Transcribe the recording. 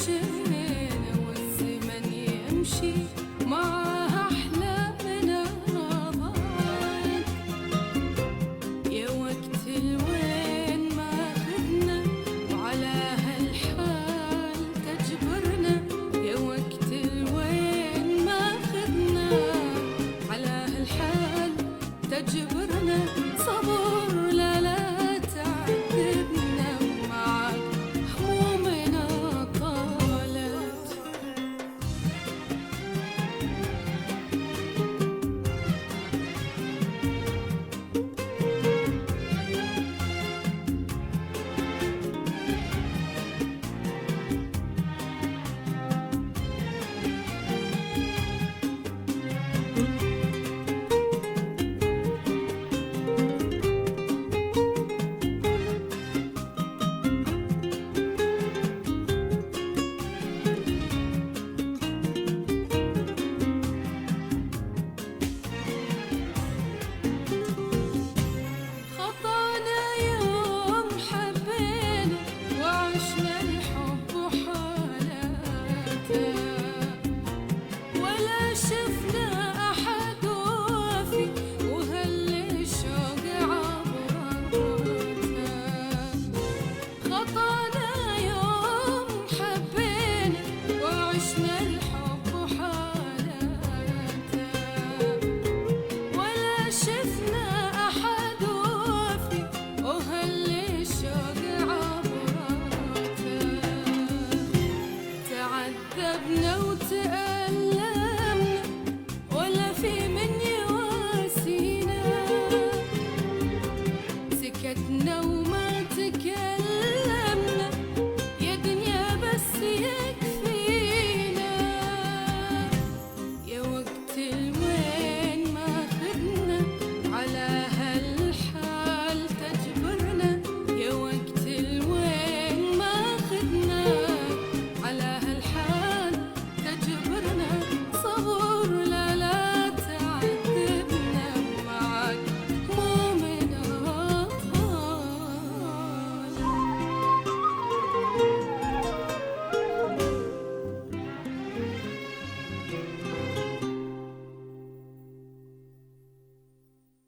是 düşmüş تعذبنا وتأذبنا.